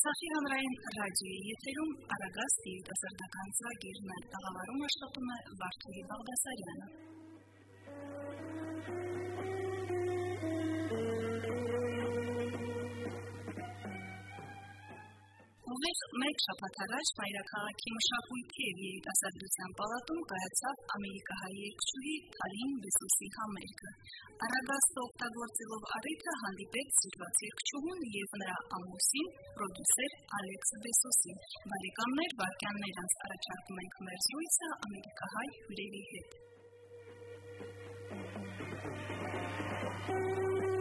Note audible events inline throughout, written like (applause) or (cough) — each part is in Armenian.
Արցախի հանրային ռադիոյի եթերում Արագաստի երիտասարդական ծրագիրն է։ Տաղավարում աշխատում է Վարդուհի Բաղդասարյանը։ մեկ շաբաթ առաջ Մայրաքաղաքի մշակույթի եւ երիտասարդության պալատում կայացավ ամերիկահայ երգչուհի Թալին Բեսոսի համերգը։ Արագաստը օգտագործելով առիթը հանդիպեց սիրված երգչուհուն եւ նրա ամուսին, պրոդյուսեր Ալեքս Բեսոսին։ Բարեկամներ, վարքյաններ անց առաջարկում ենք մեր զրույցը ամերիկահայ հյուրերի հետ։ ասավ quack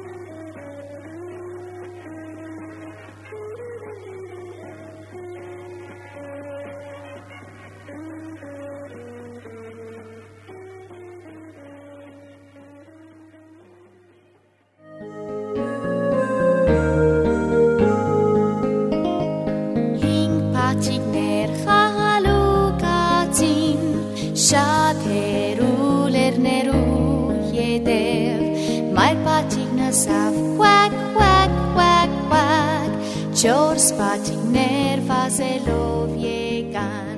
myself Quack, quack, quack, quack. Chores patiner fase lo viegan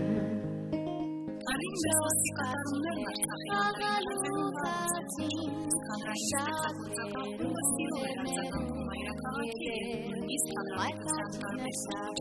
Shall we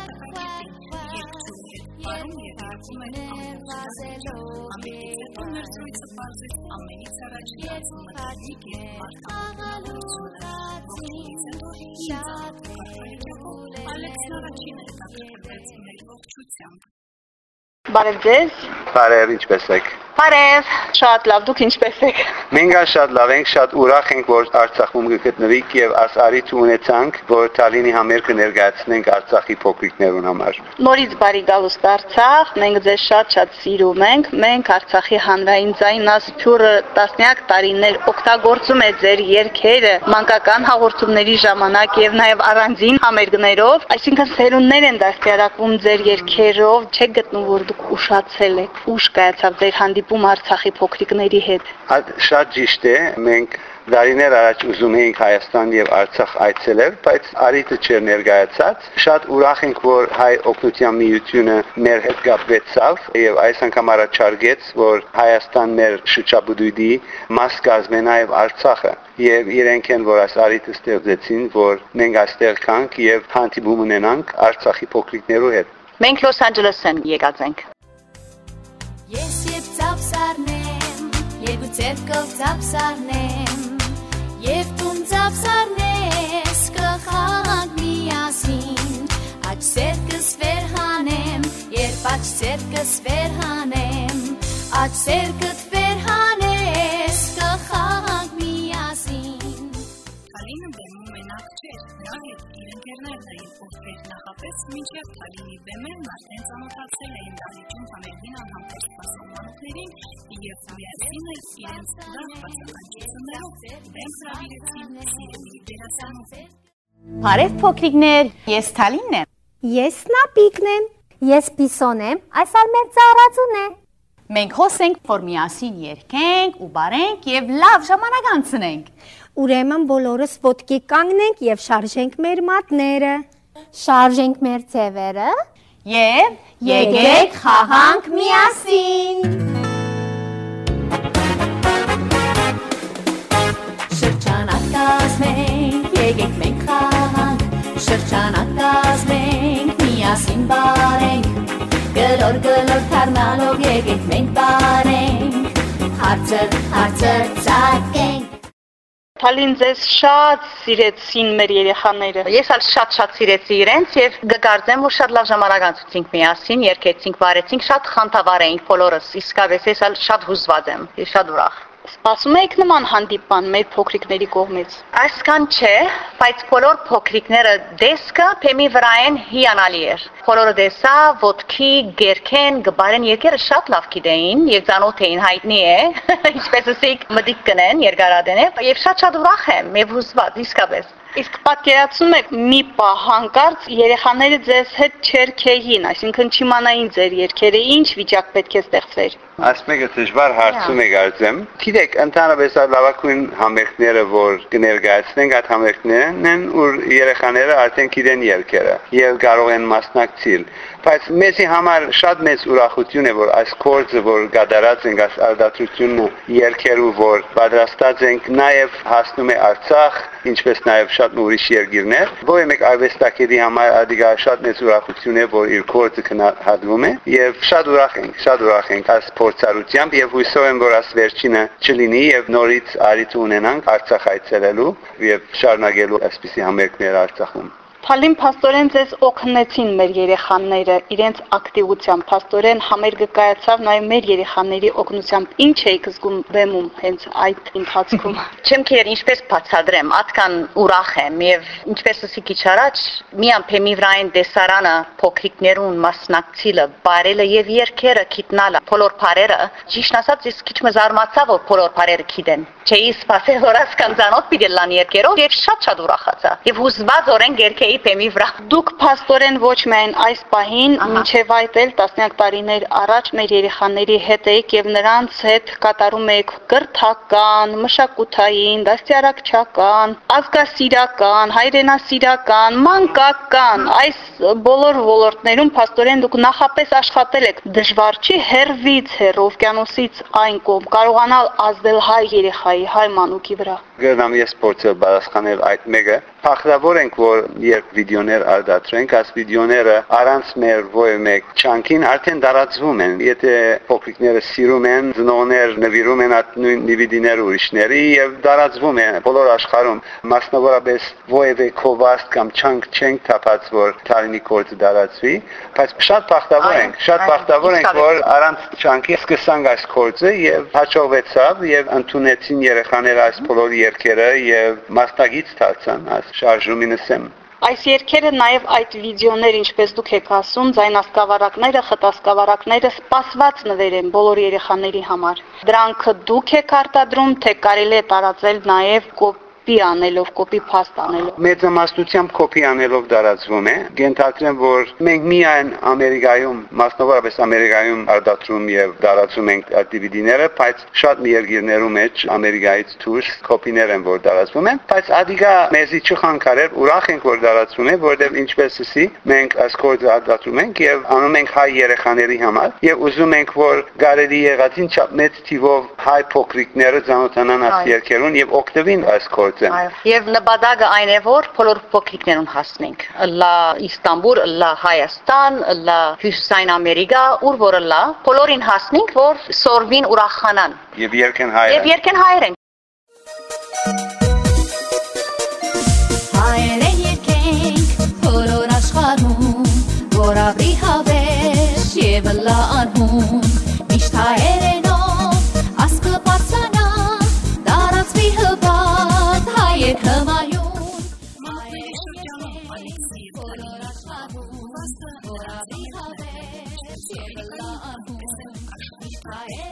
Ես պատիներ վազելով եկան ամենից առաջ Ես պատիներ խաղալու կացին շահերներով Ալեքսն առաջին է հետաքրքրվեց մեր ողջությամբ Բարև ձեզ։ Բարև, ինչպե՞ս եք։ Բարև։ Շատ լավ, դուք ինչպե՞ս եք։ Մենք շատ լավ ենք, շատ ուրախ ենք, որ Արցախում գտնվիք եւ աս արիթ ունեցանք, որ Տալինի համերգը ներկայացնենք Արցախի փոքրիկներուն համար։ Նորից բարի գալուստ Արցախ, մենք ձեզ շատ-շատ սիրում ենք։ Մենք Արցախի հանրային ձայնասփյուրը տասնյակ տարիներ օգտագործում է ձեր երգերը մանկական հաղորդումների ժամանակ եւ նաեւ առանձին համերգներով, այսինքն սերունդներ են դաստիարակվում ձեր երգերով, չեք գտնում որ դուք ուշացել եք։ Ուշ կայացավ ձեր հանդիպում Արցախի փոքրիկների հետ։ Այդ շատ ճիշտ է, մենք Դարիներ առաջ ուզում էինք Հայաստան եւ Արցախ այցելել, բայց արիտը չէր ներկայացած։ Շատ ուրախ ենք, որ հայ օգնության միությունը մեր հետ կապվեցավ եւ այս անգամ առաջարկեց, որ Հայաստան մեր շրջաբուդույդի մաս կազմե նաեւ Արցախը եւ իրենք են որ այս արիտը ստեղծեցին, որ մենք այստեղ կանք եւ հանդիպում ունենանք Արցախի փոքրիկներու հետ։ Մենք Լոս Անջելեսեն եկած ենք։ Ես եւ ծափսարնեմ, երկու ցերկով ծափսարնեմ, եւ տուն ծափսարնես կխաղանք միասին, աչ ցերկս վերհանեմ, երբ աչ ցերկս վերհանեմ, աչ ցերկդ վերհանես կխաղանք միասին։ Թալինը բեմում մենակ չէր, նրա հետ իր ընկերներն էին ովքեր նախապես մինչև Թալինի բեմերն արդեն ծանոթացել էին դահլիճում համերգին անհամբեր սպասողականներին եւ միասին էլ իրենց լավ բացականչություններով բեմ հրավիրեցին սիրելի դերասանուհի։ Բարև փոքրիկներ, ես Թալինն եմ։ Ես Նապիկն եմ։ Ես Պիսոն եմ, այսօր մեր ծառացուն է։ Մենք հոսենք, որ միասին երգենք ու բարենք եւ լավ ժամանակ անցնենք։ Ուրեմն բոլորս ոտքի կանգնենք եւ շարժենք մեր մատները։ Շարժենք մեր ձևերը։ Եվ եկեք խաղանք միասին։ Շրջանակ կազմենք, եկեք մենք խաղանք, շրջանակ կազմենք, միասին բարենք, գլոր գլոր թարնալով եկեք մենք բարենք, հարցր, հարցր ծակենք, Թալին ձեզ շատ սիրեցին մեր երեխաները։ Ես ալ շատ-շատ սիրեցի իրենց եւ կգարձեմ, որ շատ լավ ժամանակ անցուցինք միասին, երկեցինք, բարեցինք, շատ խանդավառ էինք բոլորս։ Իսկապես ես ալ շատ հուզված եմ, ես շատ ուրախ։ Սպասում եք նման հանդիպան մեր փոքրիկների կողմից։ Այսքան չէ, բայց բոլոր փոքրիկները դեսկը փեմի վրա են հիանալի էր։ Բոլորը դեսա, ոտքի, գերքեն, գբարեն երկերը շատ լավ գիտեին, եւ ցանոթ էին հայտնի է, (laughs) ինչպես ասիկ մտիկ կնեն երկարադեն է, եւ շատ-շատ ուրախ եմ, եւ հուսված իսկապես։ Իսկ պատկերացնում եք մի պահ հանկարծ երեխաները ձեզ հետ չերքեին, այսինքն չիմանային ձեր երկերը ինչ վիճակ պետք է ստեղծվեր։ Այս մեկը դժվար հարցում է կարծեմ։ Գիտեք, ընդհանրապես այդ լավագույն համերգները, որ կներկայացնենք, այդ համերգներն են, որ երեխաները արդեն գիտեն երկերը եւ կարող են մասնակցել բայց մեզի համար շատ մեծ ուրախություն է որ այս կորձը որ գդարած ենք այս արդատրությունը երկերու որ պատրաստած ենք նաև հասնում է Արցախ ինչպես նաև շատ ուրիշ երկիրներ ովը մեկ արվեստակերի համար ադիգա շատ մեծ ուրախություն է որ իր կորձը կնահատվում է եւ շատ ուրախ ենք շատ ուրախ ենք այս փորձառությամբ եւ հույսով եմ որ աս վերջինը չլինի եւ նորից արիթ ունենանք Արցախ այցելելու եւ շարունակելու այսպիսի համերգներ Արցախում Փալին Փաստորեն ձեզ օգնեցին մեր երեխաները իրենց ակտիվությամբ։ Փաստորեն համերգը կայացավ նաև մեր երեխաների օգնությամբ։ Ինչ էիք զգում բեմում հենց այդ ընթացքում։ (laughs) Չեմ քեր ինչպես բացադրեմ, ատքան ուրախ եմ եւ ինչպես ասի քիչ առաջ մի ամփեմի վրա այն տեսարանը փոքրիկներուն մասնակցիլը, բարելը եւ երկերը գիտնալը, բոլոր բարերը, ճիշտ ասած ես քիչ մզարմացա, որ բոլոր բարերը գիտեն։ Չէի սпасել որ ասքան ցանոթ պիտի լան երկերով եւ շատ շատ ուրախացա։ Եվ հուզված օրենք երկե էի բեմի վրա։ Դուք փաստորեն ոչ միայն այս պահին, մինչև այդ էլ տասնյակ տարիներ առաջ մեր երեխաների հետ եք եւ նրանց հետ կատարում եք կրթական, մշակութային, դաստիարակչական, ազգասիրական, հայրենասիրական, մանկական, այս բոլոր ոլորտներում փաստորեն դուք նախապես աշխատել եք։ Դժվար չի հերվից, հեր օվկիանոսից այն կողմ կարողանալ ազդել հայ երեխայի, հայ մանուկի վրա։ Գերնամ ես փորձել պատասխանել այդ մեկը Փախտավոր ենք, որ երբ վիդեոներ արդատրենք, այս վիդեոները առանց մեր ոյ մեկ չանկին արդեն դարածվում են։ Եթե փոքրիկները սիրում են, ծնողներ նվիրում են այդ նույն դիվիդիներ ուրիշների եւ դարածվում են բոլոր աշխարհում։ Մասնավորապես ոյվե կովաստ կամ չանք չենք թափած, որ Թալինի կորձը դարածվի, բայց շատ փախտավոր ենք, շատ փախտավոր ենք, որ առանց չանկի սկսանք այս կորձը եւ հաջողվեցավ եւ ընդունեցին երեխաները այս բոլոր երկերը եւ մասնագից դարձան այս շարժումինս եմ։ Այս երկերը նաև այդ վիդեոներ, ինչպես դուք եք ասում, ձայնասկավառակները, խտասկավառակները սպասված նվեր են բոլոր երեխաների համար։ Դրանք դուք եք արտադրում, թե կարելի է տարածել նաև կոպ կոպի անելով, կոպի փաստ անելով։ Մեծամասնությամբ կոպի անելով դարածվում է։ Գենթակրեմ, որ մենք միայն Ամերիկայում, մասնավորապես Ամերիկայում արդատրում եւ դարածում ենք DVD-ները, բայց շատ մի երկիրներում մեջ Ամերիկայից դուրս կոպիներ են, որ դարածվում են, բայց ադիգա մեզի չխանգարեր, ուրախ ենք, որ դարածվում է, որովհետեւ ինչպես ասի, մենք այս կոդը արդատրում ենք եւ անում ենք հայ երեխաների համար եւ ուզում ենք, որ գարելի եղածին չափ մեծ թիվով հայ փոքրիկները ծանոթանան այս երկերուն եւ օգտվին այս կոդ գործը։ Եվ նպատակը այն է, որ բոլոր փոքրիկներուն հասնենք։ Լա Իստանբուլ, լա Հայաստան, լա Հյուսիսային Ամերիկա, ուր որը լա, բոլորին հասնենք, որ սորվին ուրախանան։ Եվ երկեն հայեր։ Եվ երկեն հայեր են։ Հայեր են երկենք բոլոր աշխարհում, որ ապրի հավերժ եւ լա անհուն, միշտ հայեր Միշտ հայեր են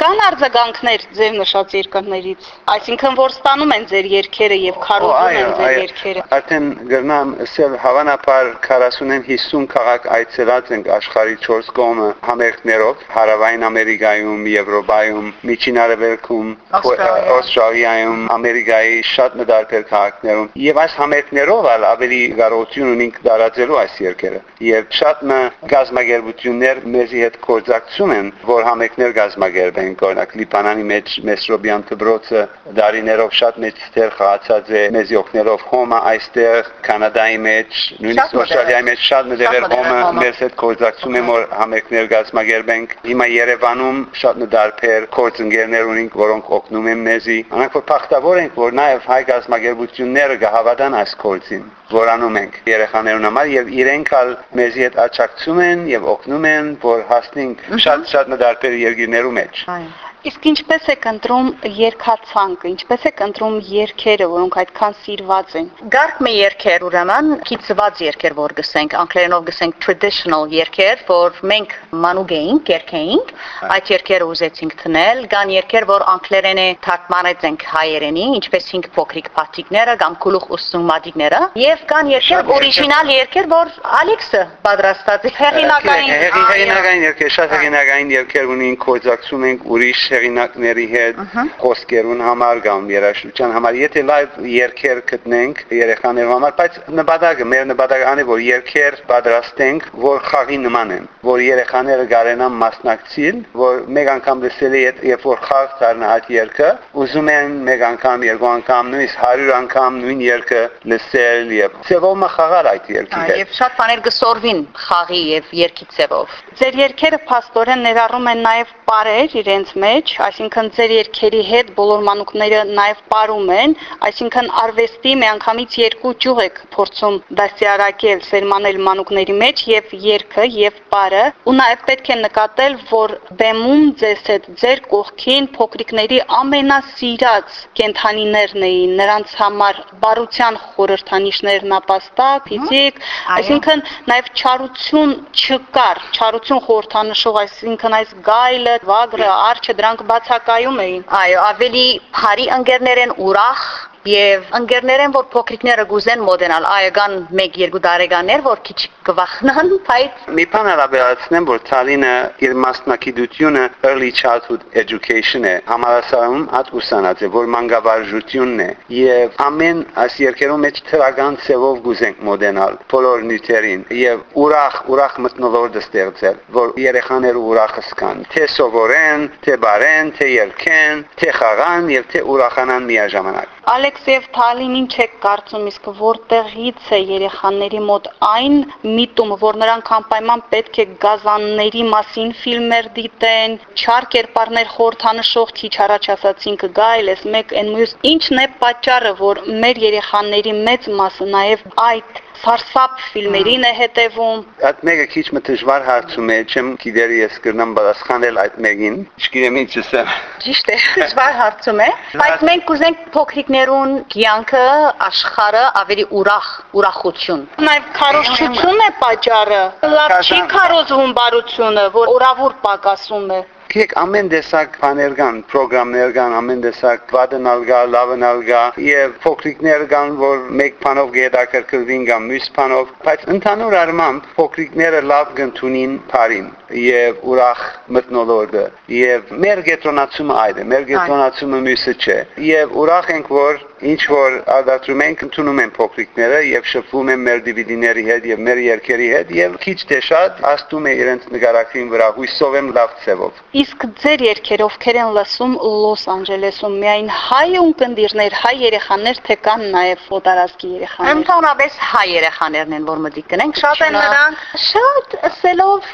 Կան արձագանքներ ձեր նշած երկրներից, այսինքն որ ստանում են ձեր երկերը եւ քարոզում են ձեր երկերը։ Արդեն գրնամ ասել հավանաբար 40-ին 50 քաղաք այցելած ենք աշխարհի 4 կողմը համերգներով, Հարավային Ամերիկայում, Եվրոպայում, Միջին Արևելքում, Ավստրալիայում, Ամերիկայի շատ մտարբեր քաղաքներում եւ այս համերգներով ավելի կարողություն ունենք դարածելու այս երկերը։ Եվ շատ մը գազագերբություններ մեզի հետ կորձակցում են, որ համերգներ գազագերբեն ենք օրինակ Լիբանանի մեջ Մեսրոբյան դբրոցը դարիներով շատ մեծ ստեր խաղացած է մեզ օգնելով հոմը այստեղ Կանադայի մեջ նույնիսկ Ավստրալիայի մեջ շատ մտերել հոմը մեզ հետ կորձակցում եմ որ համերգներ գազմագերբենք հիմա Երևանում շատ նդարբեր կորձընկերներ ունենք որոնք օգնում են մեզի անանք որ փախտավոր ենք որ նաև հայ գազմագերբությունները կհավատան այս կորձին որանում ենք երեխաներուն համար եւ իրենք ալ մեզի հետ աճակցում են եւ օգնում են որ հասնենք շատ շատ նդարբեր երկիրներու մեջ Bye. Իսկ ինչպես է կընտրում երկացանկը, ինչպես է կընտրում երկերը, որոնք այդքան սիրված են։ Գարկ մի երկեր ուրեմն քիծված երկեր որ գսենք, անգլերենով գսենք traditional երկեր, որ մենք մանուկ էինք, երկեինք, այդ երկերը ուզեցինք տնել, կան երկեր, որ անգլերեն է թարգմանեցինք հայերենի, ինչպես հինգ փոքրիկ փաթիկները կամ գլուխ ուսում մատիկները, եւ կան երկեր օրիգինալ երկեր, որ Ալեքսը պատրաստած է հեղինակային հեղինակային երկեր, շատ հեղինակային երկեր ունին, կոզակցում ենք ուրիշ հեղինակների հետ խոսքերուն համար կամ երաժշտության համար, եթե լայվ երկեր գտնենք երեխաներու համար, բայց նպատակը մեր նպատակը անի որ երկեր պատրաստենք, որ խաղի նման են, որ երեխաները կարենան մասնակցել, որ մեկ անգամ լսել է երբ որ խաղ դառնա այդ երկը, ուզում են մեկ անգամ, երկու անգամ, նույնիսկ 100 անգամ նույն երկը լսել եւ ծևոմը խաղալ այդ երկի հետ։ Եվ շատ բաներ գսորվին խաղի եւ երկի ծևով։ Ձեր երկերը փաստորեն ներառում են նաեւ պարեր իրենց մեջ, այսինքն ձեր երկերի հետ բոլոր մանուկները նաև ապարում են, այսինքն արվեստի միանգամից երկու ճյուղ եք փորձում դասյարակել, սերմանել մանուկների մեջ եւ երկը եւ պարը, ու նաև պետք է նկատել, որ բեմում ձեզ հետ ձեր կողքին փոքրիկների ամենասիրած կենթանիներն էին, նրանց համար բարության խորհրդանիշներ նապաստակ, ֆիզիկ, այսինքն նաև չարություն չկար, չարություն խորհրդանշող, այսինքն այս գայլը վագրը, արջը դրանք բացակայում էին։ Այո, ավելի բարի ընկերներ են ուրախ Եվ ընկերներ են, որ փոքրիկները գուզեն մոդենալ, այգան 1-2 տարեկաններ, որ քիչ կվախնան, (laughs) բայց մի բան ալաբերացնեմ, որ Թալինը իր մասնակցությունը early childhood education է, համալսարանում հատ ուսանած է, որ մանկավարժությունն է, եւ ամեն այս երկերում մեջ թրական ծևով գուզենք մոդենալ բոլոր նյութերին եւ ուրախ, ուրախ մտնոլորտ ստեղծել, որ երեխաները ուրախ սկան, թե սովորեն, թե բարեն, թե երկեն, թե խաղան եւ թե ուրախանան միաժամանակ։ Ալեքս եւ Թալին ինչ եք կարծում, իսկ որտեղից է երեխաների մոտ այն միտումը, որ նրանք անպայման պետք է գազանների մասին ֆիլմեր դիտեն, չար կերպարներ խորթանշող քիչ առաջ ասացինք գայլ, ես մեկ այն մյուս ինչն է պատճառը, որ մեր երեխաների մեծ մասը նաեւ այդ սարսափ ֆիլմերին է հետևում։ Այդ մեկը քիչ մը դժվար հարցում է, չեմ գիտեր ես կրնամ պատասխանել այդ մեկին։ Չգիտեմ ինչ ասեմ։ Ճիշտ է, դժվար հարցում է, բայց մենք կուզենք փոքրիկներուն կյանքը, աշխարհը ավելի ուրախ, ուրախություն։ Նաև քարոզչություն է պատճառը։ Լավ չի քարոզվում բարությունը, որ օրավուր պակասում է։ Գիտեք, ամեն տեսակ բաներ կան, ծրագրամներ կան, ամեն տեսակ վադնալ կա, լավնալ կա, եւ փոքրիկներ կան, որ մեկ բանով գետակրկրվին կամ մյուս բանով, բայց ընդհանուր առմամբ փոքրիկները լավ կընդունին բարին եւ ուրախ մտնոլորտը եւ մեր գետրոնացումը այդ է, մեր գետրոնացումը մյուսը չէ։ Եվ ուրախ ենք, որ ինչ որ ադատրում ենք ընդունում են փոքրիկները եւ շփվում են մեր դիվիդիների հետ եւ մեր երկերի հետ եւ քիչ թե շատ աստում է իրենց նկարակին վրա հույսով եմ լավ ծևով Իսկ ձեր երկեր ովքեր են լսում Լոս Անջելեսում միայն հայ ունկնդիրներ, հայ երեխաներ, թե կան նաև օտարազգի երեխաներ։ Ընդհանրապես հայ երեխաներն են, որ մտիկ կնենք, շատ են նրանք։ Շատ ասելով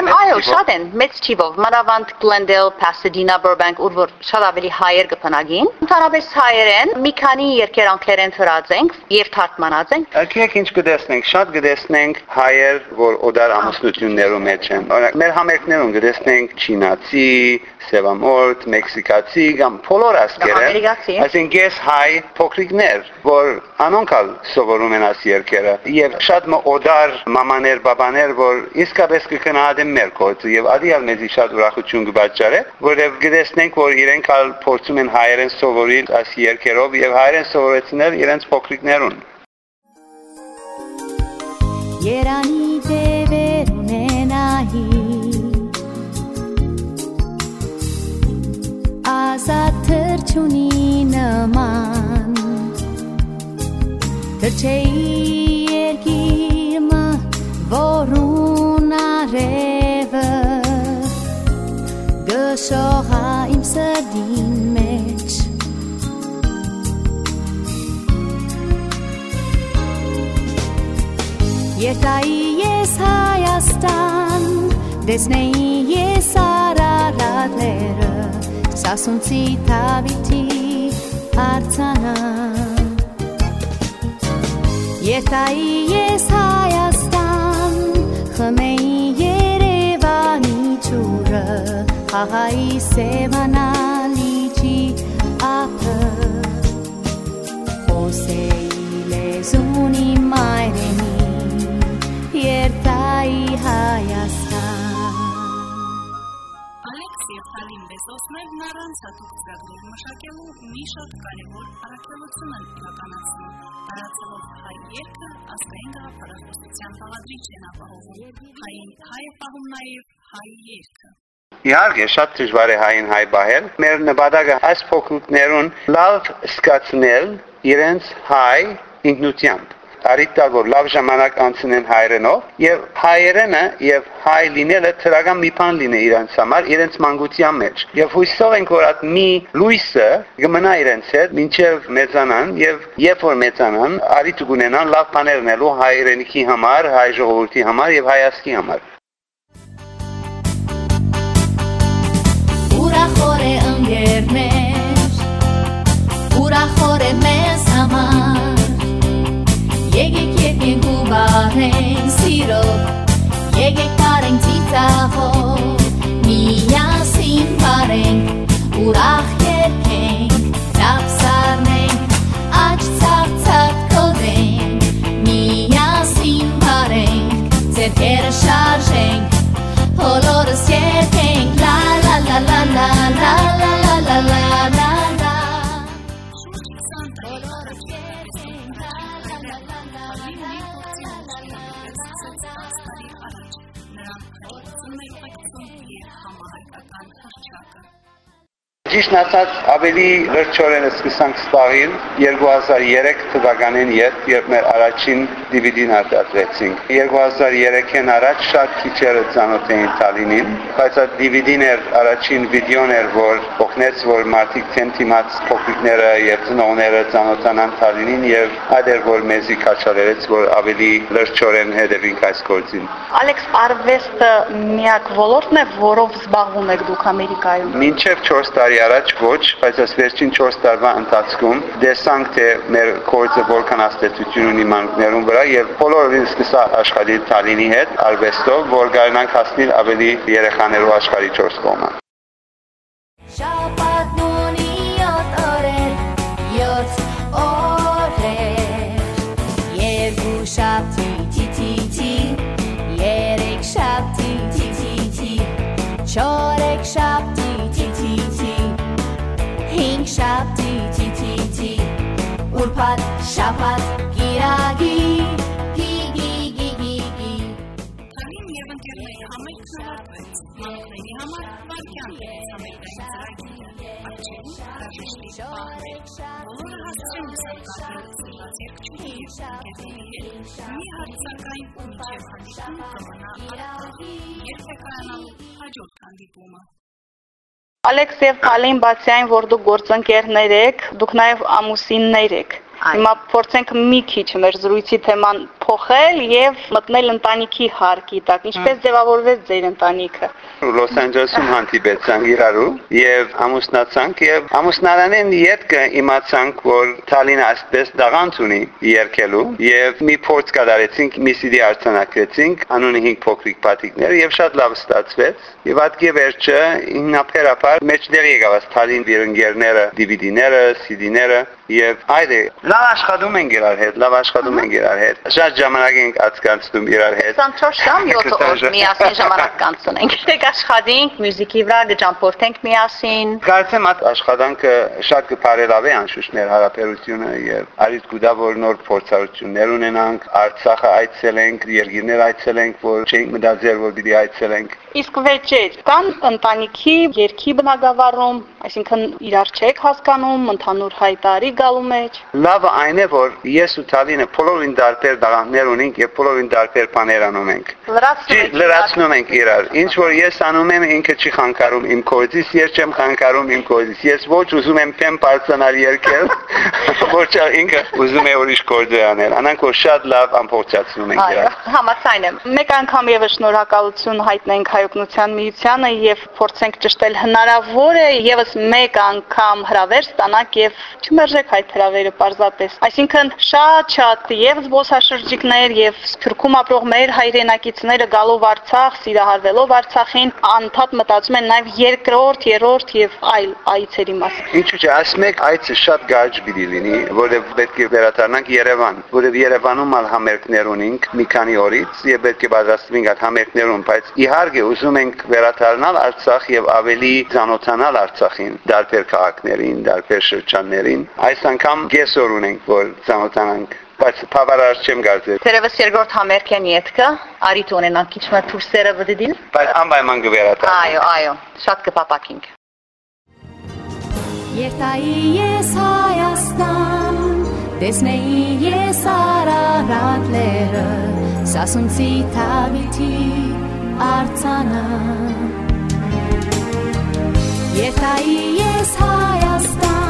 գգարտեմ, այո, շատ են, մեծ ճիվով, մանավանդ Glendale, Pasadena, Burbank, ուր որ շատ ավելի հայեր կփնագին։ Ընդհանրապես հայեր են, մի քանի երկեր անգլերեն ծրած ենք եւ թարգմանած ենք։ Ակիեք ինչ կդեսնենք, շատ կդեսնենք հայեր, որ օդար ամուսնություններում մեջ են։ Օրինակ, մեր համերգներում կդեսնենք չինա Անգլիացի, Սևամորտ, Մեքսիկացի կամ բոլոր ասկերը, այսինքն ես հայ փոքրիկներ, որ անոնքալ սովորում են աս երկերը եւ շատ մոդար մամաներ, բաբաներ, որ իսկապես կքնահատեն մեր կողմը եւ ադիալ մեզի շատ ուրախություն կբաճարե, որովհետեւ գտեսնենք, որ իրենք ալ փորձում են հայերեն սովորել աս երկերով եւ հայերեն սովորեցնել իրենց փոքրիկներուն Երանի դևեր ունենայի ազատ թրջունի նման Թրջեի երկիրմը որուն արևը Գշողա իմ սրդին մեջ Երտայի ես Հայաստան Դեսնեի ես արարատները Սասունցի թավիթի արցանա Երտայի ես Հայաստան խմեի Երևանի ճուրը խաղայի սևանալիջի ապը Խոսեի լեզուն իմ այրենի երթայի Հայաստան Ալեքս եւ Թալին Բեսոսներն առանց հատուկ ծրագրեր մշակելու մի շատ կարևոր առաքելություն են իրականացնում։ Տարածելով հայ երկը ազգային գաղափարախոսության բաղադրիչ են ապահովում։ Հային հայ է պահում նաեւ հայ երկը։ Իհարկե շատ դժվար է հային հայ բահել։ Մեր նպատակը այս փոքրուկներուն լավ սկացնել իրենց հայ ինքնությամբ արիտալ որ լավ ժամանակ անցնեն հայրենով եւ հայերենը եւ հայ լինելը թրական մի բան լինե իրենց համար իրենց մանկության մեջ եւ հույսով ենք որ այդ մի լույսը կմնա իրենց հետ մինչեւ մեծանան եւ երբ որ մեծանան արիտ կունենան լավ բաներ նելու հայրենիքի համար հայ ժողովրդի համար եւ հայասկի համար Ընկերներ Ուրախոր է մեզ համար Եկեք եկենք ու բարենք սիրով Եկեք բարենք ծիծաղով Միասին բարենք Ուրախ երկենք Ծաղ սարնենք Աչ ծաղ ծաղ կոդենք Միասին բարենք Ձերքերը շարժենք Ճիշտ ասած, ավելի լրջորեն սկսանք սպաղել 2003 թվականին երբ երբ մեր առաջին DVD-ն արտադրեցինք։ 2003-ին առաջ շատ քիչերը ծանոթ էին Տալինին, բայց այդ DVD-ն էր առաջին վիդեոն էր, որ օգնեց, որ մարդիկ թեմթիմաց փոքրիկները եւ ծնողները ծանոթանան Տալինին եւ այդ էր, որ մեզի կաչալերեց, որ ավելի լրջորեն հետևենք այս գործին։ Ալեքս, արվեստը միակ ոլորտն է, որով զբաղվում եք դուք Ամերիկայում։ Մինչև 4 տարի առաջ ոչ, բայց այս վերջին 4 տարվա ընթացքում դեսանք թե մեր կորձը որքան աստեցություն ունի մանուկներուն վրա եւ բոլորովին սկսա աշխատել Տալինի հետ արվեստով, որ գարնանք հասնել ավելի երեխաներու աշխարհի 4 կողմը։ Շաբաթնունի շապատ, շապատ, գիրագի, գիգի, գիգի, գի։ Կային և ընկերների համեր ծավատվեց, մանկների համար վարկյան համերտային ծրագիրը, արջերի, հաշշտի, պահմեր, բոլորը հասկեն սարկատել զրված երկչունի և կետերի հետ, մի հարցակային ու միջև հանդիպում կմնա արդա, երբ է կայանալ հաջորդ հանդիպումը։ Ալեքս եւ Կալին բացի այն, որ դուք գործընկերներ եք, դուք նաեւ ամուսիններ եք։ Հիմա փորձենք մի քիչ մեր զրույցի թեման փոխել եւ մտնել ընտանիքի հարկի տակ։ Ինչպես ձևավորվեց ձեր ընտանիքը։ Լոս Անջելեսում հանդիպեցանք իրարու եւ ամուսնացանք եւ ամուսնարանեն յետքը իմացանք որ Թալինը այսպես դաղանց ունի երկելու եւ մի փորձ կատարեցինք մի CD արձանագրեցինք անունի 5 փոքրիկ պատիկներ եւ շատ լավ ստացվեց եւ ատկի վերջը իննապերապար մեջտեղ եկավ Թալին վիրընկերները DVD-ները CD-ները եւ այդե լավ աշխատում են իրար հետ լավ աշխատում են իրար հետ շատ ժամանակ ենք անցկացնում իրար հետ 24 ժամ 7 օր միասին ժամանակ կանցնենք։ Դեք աշխատենք, մյուզիկի վրա գճամփորդենք միասին։ Կարծեմ այդ աշխատանքը շատ կփարելավի անշուշտ մեր հարաբերությունը եւ արիտ գուտա որ նոր փորձառություններ ունենանք Արցախը այցելենք, երկիրներ այցելենք, որ չենք մտածել որ պիտի այցելենք։ Իսկ վեճեր կան ընտանիքի երկի բնակավարում, այսինքն իրար չեք հասկանում, ընդհանուր հայտարի գալու մեջ։ Լավը այն է որ ես ու Թալինը բոլորին դարբեր դաղաններ ունենք եւ բոլորին դարբեր բաներ անում ենք։ Լրացնում ենք իրար։ Ինչ որ ես անում եմ, ինքը չի խանգարում իմ կողմից, ես չեմ խանգարում իմ կողմից։ Ես ոչ ուզում եմ փեմ բարձանալ երկել, (laughs) ոչ ինքը ուզում է ուրիշ գործ անել։ Անանք որ շատ լավ ամփոփացնում ենք իրար։ համաձայն եմ։ Մեկ անգամ եւս շնորհակալություն հայտնենք հայօգնության միությանը եւ փորձենք ճշտել հնարավոր է եւս մեկ անգամ հրավեր ստանաք եւ չմերժեք այդ հրավերը պարզապես այսինքն շատ-շատ եւ զբոսաշրջիկներ եւ Սփյուռքում ապրող մեր հայրենակիցները գալով Արցախ, սիրահարվելով Արցախին, անդադ մտածում են նաեւ երկրորդ, երրորդ եւ այլ այցերի մասին։ Ինչու՞ չէ, այս մեկ այցը շատ գարջ պիտի լինի, որը պետք է վերադառնանք Երևան, որը Երևանում ալ համերգներ ունենք մի քանի օրից եւ պետք է պատրաստվենք այդ համերգներուն, բայց իհարկե ուզում ենք վերադառնալ Արցախ եւ ավելի ծանոթանալ Արցախին, դարբեր քաղաքներին, դարբեր շրջաններին։ Այս անգամ կեսօր ունենք, որ ծանոթանանք բայց բավարար չեմ կարծել։ Տերևս երկրորդ համերգեն յետքը, արիտ ունենանք քիչ մը դուրսերը վդին։ Բայց անպայման կվերադառնանք։ Այո, այո, շատ կպապակինք։ Երթայի ես Հայաստան, տեսնեի ես Արարատ լերը, սասունցի թավիթի արցանը։ Երթայի ես Հայաստան,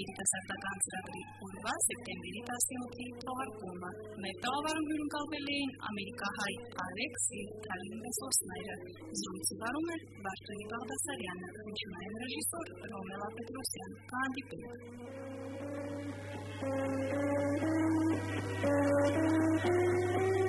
երիտասարդական ծրագրի օրվա սեպտեմբերի 17-ի թողարկումը։ Մեր տաղավարում հյուրընկալվել էին ամերիկահայ Ալեքսի Թալինեսոսները։ Զրույցը վարում էր Վարդանի Բաղդասարյանը, միջնային ռեժիսոր Ռոմելա Պետրոսյան։ Հանդիպում։ Thank you.